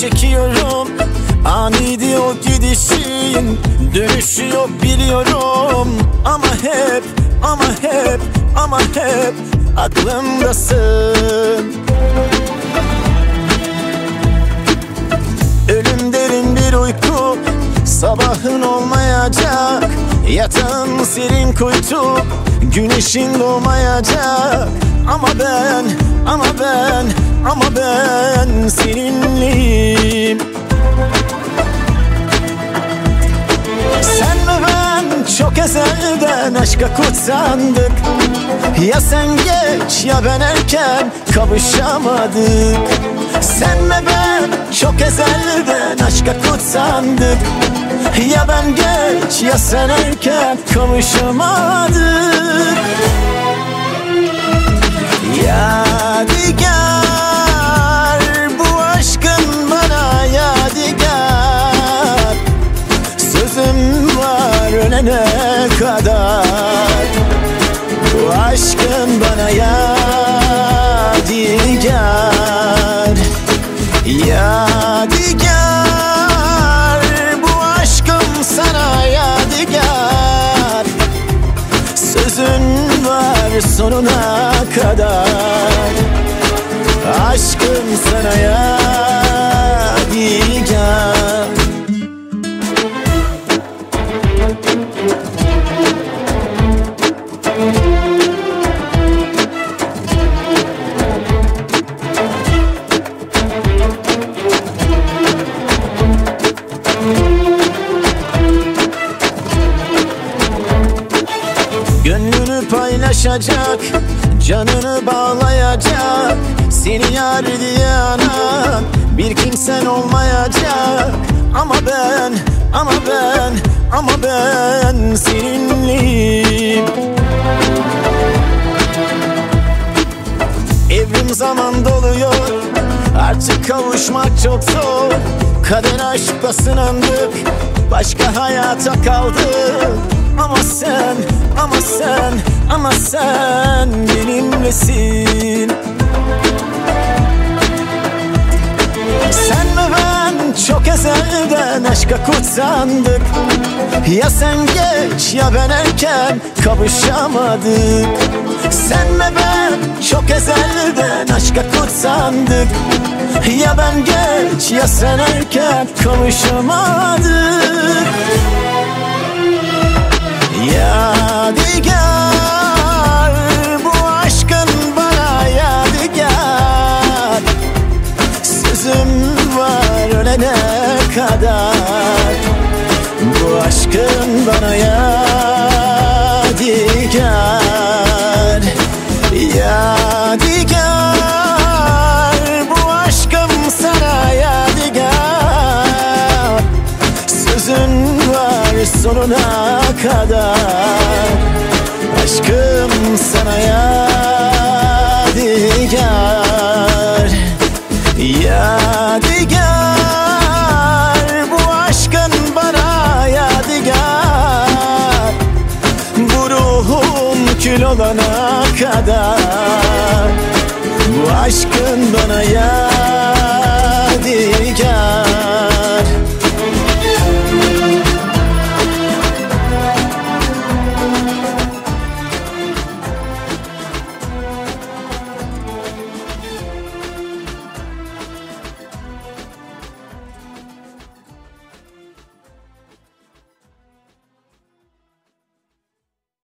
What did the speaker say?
çekiyorum. Aniydi o gidişin. Dönüşü yok biliyorum. Ama hep ama hep ama hep aklımdasın. Ölüm derin bir uyku. Sabahın olmayacak. Yatağın serin kuytu. Güneşin doğmayacak. Ama ben, ama ben, ama ben seninleyim. Sen ve ben çok ezelden aşka kutsandık. Ya sen geç ya ben erken kavuşamadık. Sen ve ben çok ezelden aşka kutsandık. Ya ben geç ya sen erken kavuşamadık sonuna kadar. Aşkım sana yadigar Paylaşacak Canını bağlayacak. Seni yar diye anan Bir kimsen olmayacak. Ama ben, ama ben, ama ben seninleyim. Evrim zaman doluyor Artık kavuşmak çok zor. Kader aşkla sınandık Başka hayata kaldık Ama sen, ama sen, ama sen benimlesin. Sen ve ben çok ezelden aşka kutsandık. Ya sen geç ya ben erken kavuşamadık. Sen ve ben çok ezelden aşka kutsandık. Ya ben geç ya sen erken kavuşamadık. Yadigar Bu aşkın bana yadigar Yadigar. Bu aşkım sana yadigar. Sözün var sonuna kadar. Aşkım sana yadigar kül olana kadar. Bu aşkın bana yadigar